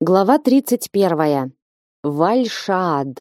Глава 31. Вальшаад.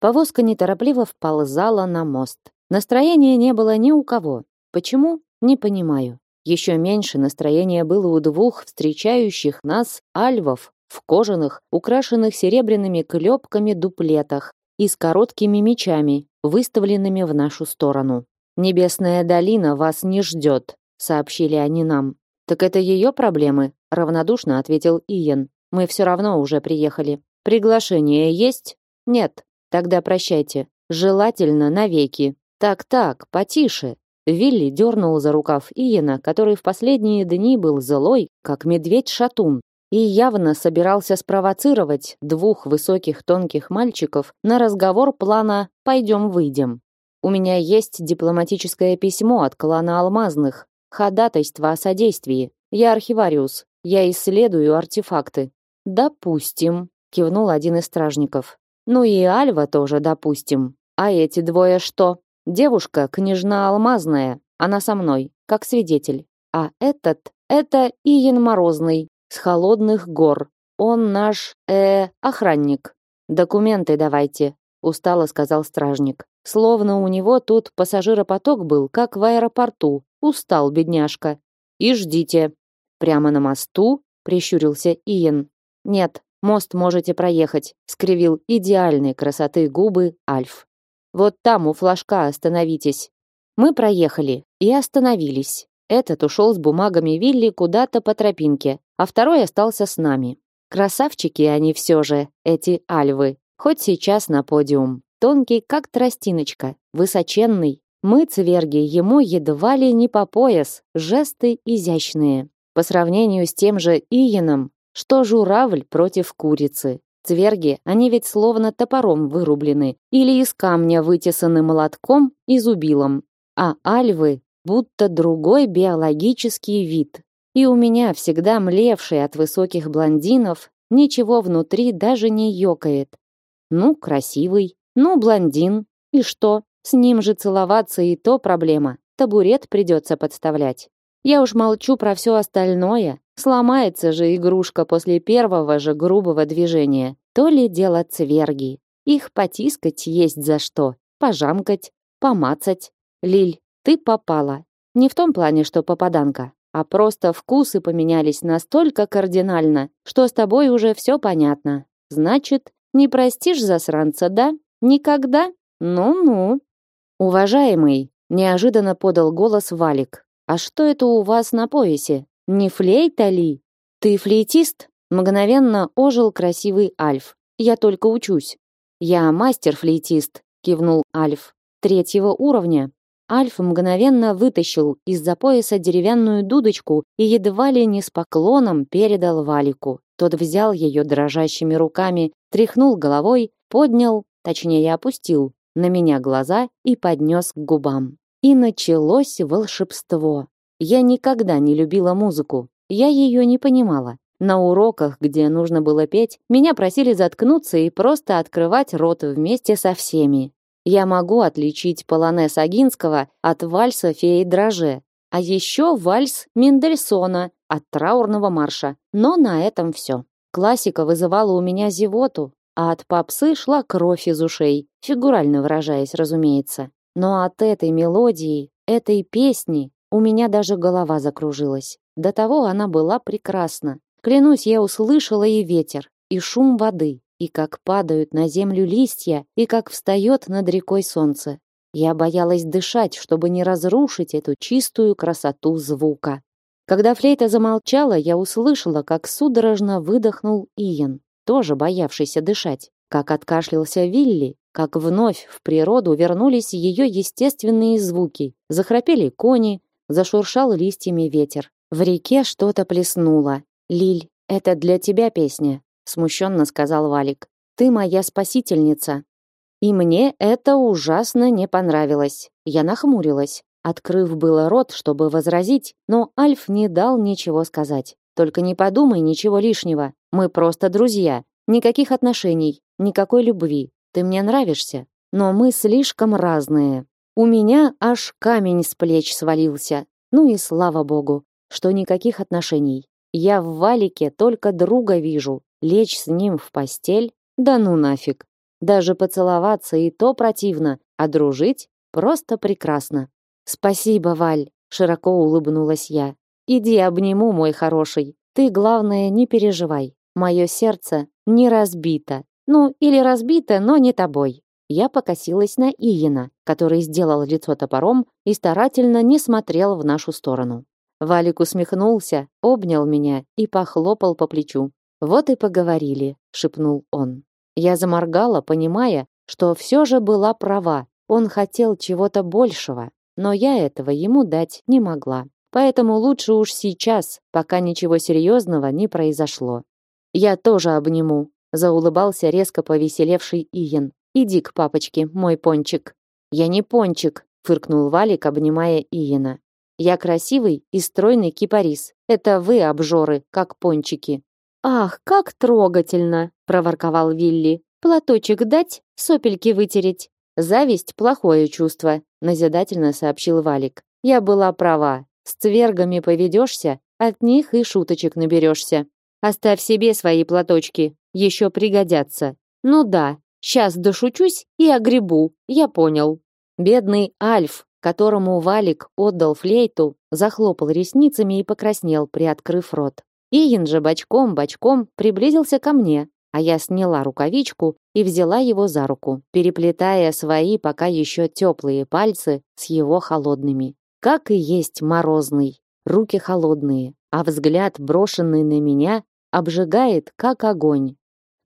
Повозка неторопливо вползала на мост. Настроения не было ни у кого. Почему? Не понимаю. Еще меньше настроения было у двух встречающих нас альвов в кожаных, украшенных серебряными клепками дуплетах и с короткими мечами, выставленными в нашу сторону. «Небесная долина вас не ждет», — сообщили они нам. «Так это ее проблемы», — равнодушно ответил Иен. Мы все равно уже приехали. Приглашение есть? Нет. Тогда прощайте. Желательно навеки. Так-так, потише. Вилли дернул за рукав Иена, который в последние дни был злой, как медведь-шатун, и явно собирался спровоцировать двух высоких тонких мальчиков на разговор плана «пойдем-выйдем». У меня есть дипломатическое письмо от клана Алмазных, ходатайство о содействии. Я архивариус, я исследую артефакты. Допустим, кивнул один из стражников. Ну и Альва тоже допустим. А эти двое что? Девушка, княжна Алмазная, она со мной, как свидетель. А этот, это Иен Морозный, с холодных гор. Он наш, э, охранник. Документы давайте, устало сказал стражник. Словно у него тут пассажиропоток был, как в аэропорту. Устал бедняжка. И ждите. Прямо на мосту, прищурился Иен. Нет, мост можете проехать, скривил идеальной красоты губы Альф. Вот там у флажка остановитесь. Мы проехали и остановились. Этот ушел с бумагами Вилли куда-то по тропинке, а второй остался с нами. Красавчики они все же, эти альвы. Хоть сейчас на подиум. Тонкий, как тростиночка, высоченный. Мы, цверги, ему едва ли не по пояс, жесты изящные. По сравнению с тем же Иеном, что журавль против курицы. Цверги, они ведь словно топором вырублены или из камня вытесаны молотком и зубилом. А альвы будто другой биологический вид. И у меня, всегда млевший от высоких блондинов, ничего внутри даже не ёкает. Ну, красивый, ну, блондин. И что? С ним же целоваться и то проблема. Табурет придется подставлять. Я уж молчу про все остальное, Сломается же игрушка после первого же грубого движения. То ли дело цверги. Их потискать есть за что. Пожамкать, помацать. Лиль, ты попала. Не в том плане, что попаданка, а просто вкусы поменялись настолько кардинально, что с тобой уже все понятно. Значит, не простишь засранца, да? Никогда? Ну-ну. Уважаемый, неожиданно подал голос Валик. А что это у вас на поясе? Не флейта ли? Ты флейтист? Мгновенно ожил красивый Альф. Я только учусь. Я мастер-флейтист, кивнул Альф. Третьего уровня. Альф мгновенно вытащил из-за пояса деревянную дудочку и едва ли не с поклоном передал Валику. Тот взял ее дрожащими руками, тряхнул головой, поднял, точнее опустил, на меня глаза и поднес к губам. И началось волшебство. Я никогда не любила музыку. Я ее не понимала. На уроках, где нужно было петь, меня просили заткнуться и просто открывать рот вместе со всеми. Я могу отличить полонез Агинского от вальса феи Драже, а еще вальс Мендельсона от траурного марша. Но на этом все. Классика вызывала у меня зевоту, а от попсы шла кровь из ушей, фигурально выражаясь, разумеется. Но от этой мелодии, этой песни у меня даже голова закружилась. До того она была прекрасна. Клянусь, я услышала и ветер, и шум воды, и как падают на землю листья, и как встает над рекой солнце. Я боялась дышать, чтобы не разрушить эту чистую красоту звука. Когда флейта замолчала, я услышала, как судорожно выдохнул Иен, тоже боявшийся дышать, как откашлялся Вилли, как вновь в природу вернулись ее естественные звуки. Захрапели кони, Зашуршал листьями ветер. В реке что-то плеснуло. «Лиль, это для тебя песня», — смущенно сказал Валик. «Ты моя спасительница». И мне это ужасно не понравилось. Я нахмурилась, открыв было рот, чтобы возразить, но Альф не дал ничего сказать. «Только не подумай ничего лишнего. Мы просто друзья. Никаких отношений, никакой любви. Ты мне нравишься, но мы слишком разные. У меня аж камень с плеч свалился. Ну и слава богу, что никаких отношений. Я в Валике только друга вижу. лечь с ним в постель? Да ну нафиг. Даже поцеловаться и то противно, а дружить просто прекрасно. Спасибо, Валь, широко улыбнулась я. Иди обниму, мой хороший. Ты, главное, не переживай. Мое сердце не разбито. Ну, или разбито, но не тобой. Я покосилась на Иена, который сделал лицо топором и старательно не смотрел в нашу сторону. Валик усмехнулся, обнял меня и похлопал по плечу. «Вот и поговорили», — шепнул он. Я заморгала, понимая, что все же была права. Он хотел чего-то большего, но я этого ему дать не могла. Поэтому лучше уж сейчас, пока ничего серьезного не произошло. Я тоже обниму, заулыбался резко повеселевший Иен. Иди к папочке, мой пончик. Я не пончик, фыркнул Валик, обнимая Иена. Я красивый и стройный кипарис. Это вы, обжоры, как пончики. Ах, как трогательно, проворковал Вилли. Платочек дать, сопельки вытереть. Зависть плохое чувство, назидательно сообщил Валик. Я была права. С цвергами поведешься, от них и шуточек наберешься. Оставь себе свои платочки, еще пригодятся. Ну да, сейчас дошучусь и огребу, я понял. Бедный Альф, которому Валик отдал флейту, захлопал ресницами и покраснел, приоткрыв рот. Иен же бочком-бочком приблизился ко мне, а я сняла рукавичку и взяла его за руку, переплетая свои пока еще теплые пальцы с его холодными. Как и есть морозный, руки холодные, а взгляд, брошенный на меня, обжигает, как огонь.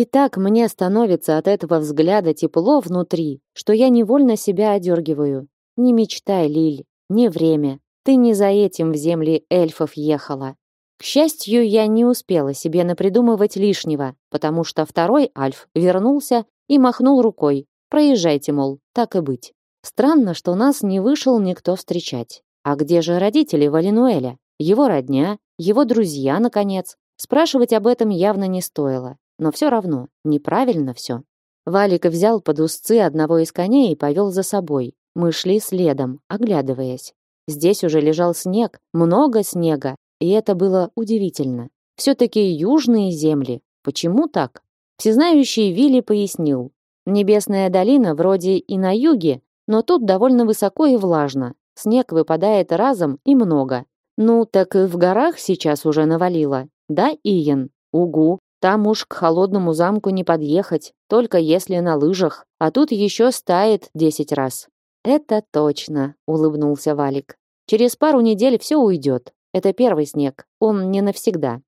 И так мне становится от этого взгляда тепло внутри, что я невольно себя одергиваю. Не мечтай, Лиль, не время. Ты не за этим в земли эльфов ехала. К счастью, я не успела себе напридумывать лишнего, потому что второй альф вернулся и махнул рукой. Проезжайте, мол, так и быть. Странно, что нас не вышел никто встречать. А где же родители Валинуэля? Его родня, его друзья, наконец. Спрашивать об этом явно не стоило. Но все равно, неправильно все. Валик взял под узцы одного из коней и повел за собой. Мы шли следом, оглядываясь. Здесь уже лежал снег, много снега, и это было удивительно. Все-таки южные земли. Почему так? Всезнающий Вилли пояснил. Небесная долина вроде и на юге, но тут довольно высоко и влажно. Снег выпадает разом и много. Ну, так и в горах сейчас уже навалило. Да, Иен? Угу. Там уж к холодному замку не подъехать, только если на лыжах. А тут еще стает десять раз. «Это точно», — улыбнулся Валик. «Через пару недель все уйдет. Это первый снег, он не навсегда».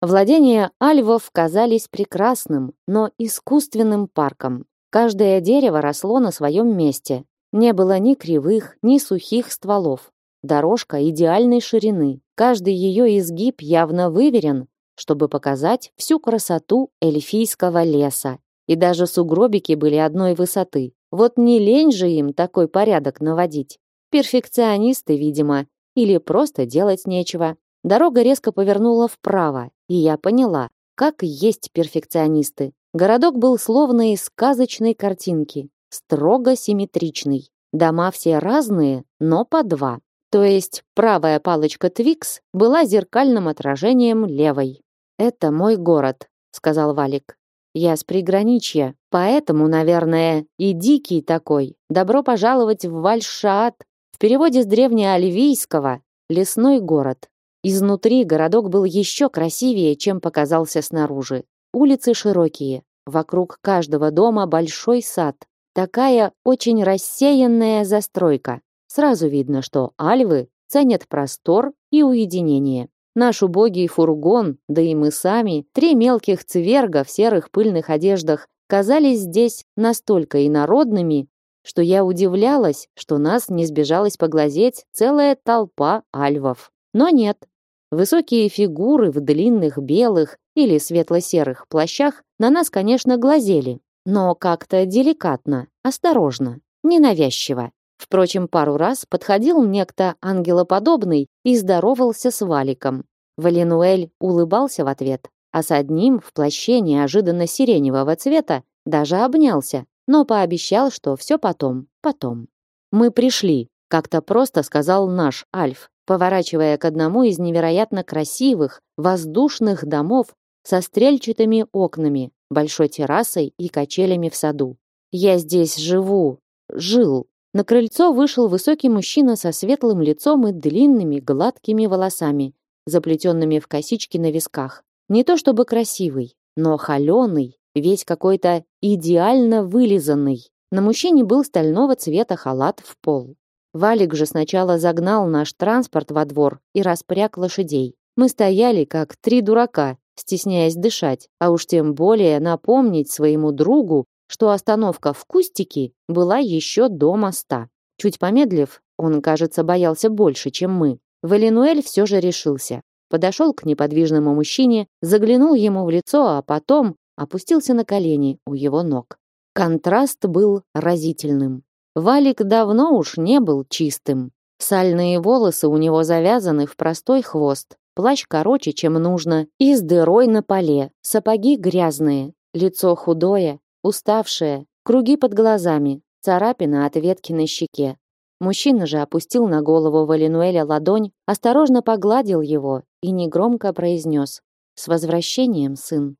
Владения альвов казались прекрасным, но искусственным парком. Каждое дерево росло на своем месте. Не было ни кривых, ни сухих стволов. Дорожка идеальной ширины. Каждый ее изгиб явно выверен, чтобы показать всю красоту эльфийского леса. И даже сугробики были одной высоты. Вот не лень же им такой порядок наводить. Перфекционисты, видимо, или просто делать нечего. Дорога резко повернула вправо, и я поняла, как есть перфекционисты. Городок был словно из сказочной картинки, строго симметричный. Дома все разные, но по два. То есть правая палочка Твикс была зеркальным отражением левой. «Это мой город», — сказал Валик. Я с приграничья, поэтому, наверное, и дикий такой. Добро пожаловать в Вальшаат. В переводе с древнеоливийского «лесной город». Изнутри городок был еще красивее, чем показался снаружи. Улицы широкие, вокруг каждого дома большой сад. Такая очень рассеянная застройка. Сразу видно, что альвы ценят простор и уединение. Наш убогий фургон, да и мы сами, три мелких цверга в серых пыльных одеждах, казались здесь настолько инородными, что я удивлялась, что нас не сбежалась поглазеть целая толпа альвов. Но нет. Высокие фигуры в длинных белых или светло-серых плащах на нас, конечно, глазели, но как-то деликатно, осторожно, ненавязчиво. Впрочем, пару раз подходил некто ангелоподобный и здоровался с Валиком. Валинуэль улыбался в ответ, а с одним в плаще неожиданно сиреневого цвета даже обнялся, но пообещал, что все потом, потом. «Мы пришли», — как-то просто сказал наш Альф, поворачивая к одному из невероятно красивых, воздушных домов со стрельчатыми окнами, большой террасой и качелями в саду. Я здесь живу. Жил. На крыльцо вышел высокий мужчина со светлым лицом и длинными гладкими волосами, заплетенными в косички на висках. Не то чтобы красивый, но холеный, весь какой-то идеально вылизанный. На мужчине был стального цвета халат в пол. Валик же сначала загнал наш транспорт во двор и распряг лошадей. Мы стояли как три дурака, стесняясь дышать, а уж тем более напомнить своему другу, что остановка в Кустике была еще до моста. Чуть помедлив, он, кажется, боялся больше, чем мы. Валенуэль все же решился. Подошел к неподвижному мужчине, заглянул ему в лицо, а потом опустился на колени у его ног. Контраст был разительным. Валик давно уж не был чистым. Сальные волосы у него завязаны в простой хвост, плащ короче, чем нужно, и с дырой на поле, сапоги грязные, лицо худое, уставшее, круги под глазами, царапина от ветки на щеке. Мужчина же опустил на голову Валинуэля ладонь, осторожно погладил его и негромко произнес «С возвращением, сын!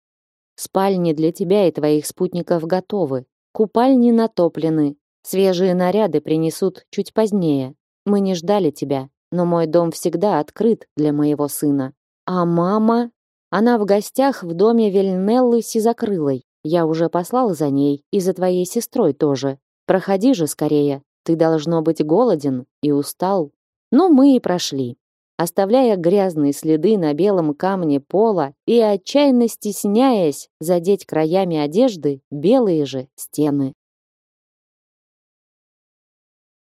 Спальни для тебя и твоих спутников готовы, купальни натоплены, свежие наряды принесут чуть позднее. Мы не ждали тебя, но мой дом всегда открыт для моего сына. А мама? Она в гостях в доме Вельнеллы Сизакрылой. Я уже послал за ней и за твоей сестрой тоже. Проходи же скорее. Ты должно быть голоден и устал. Ну, мы и прошли, оставляя грязные следы на белом камне пола и отчаянно стесняясь задеть краями одежды белые же стены.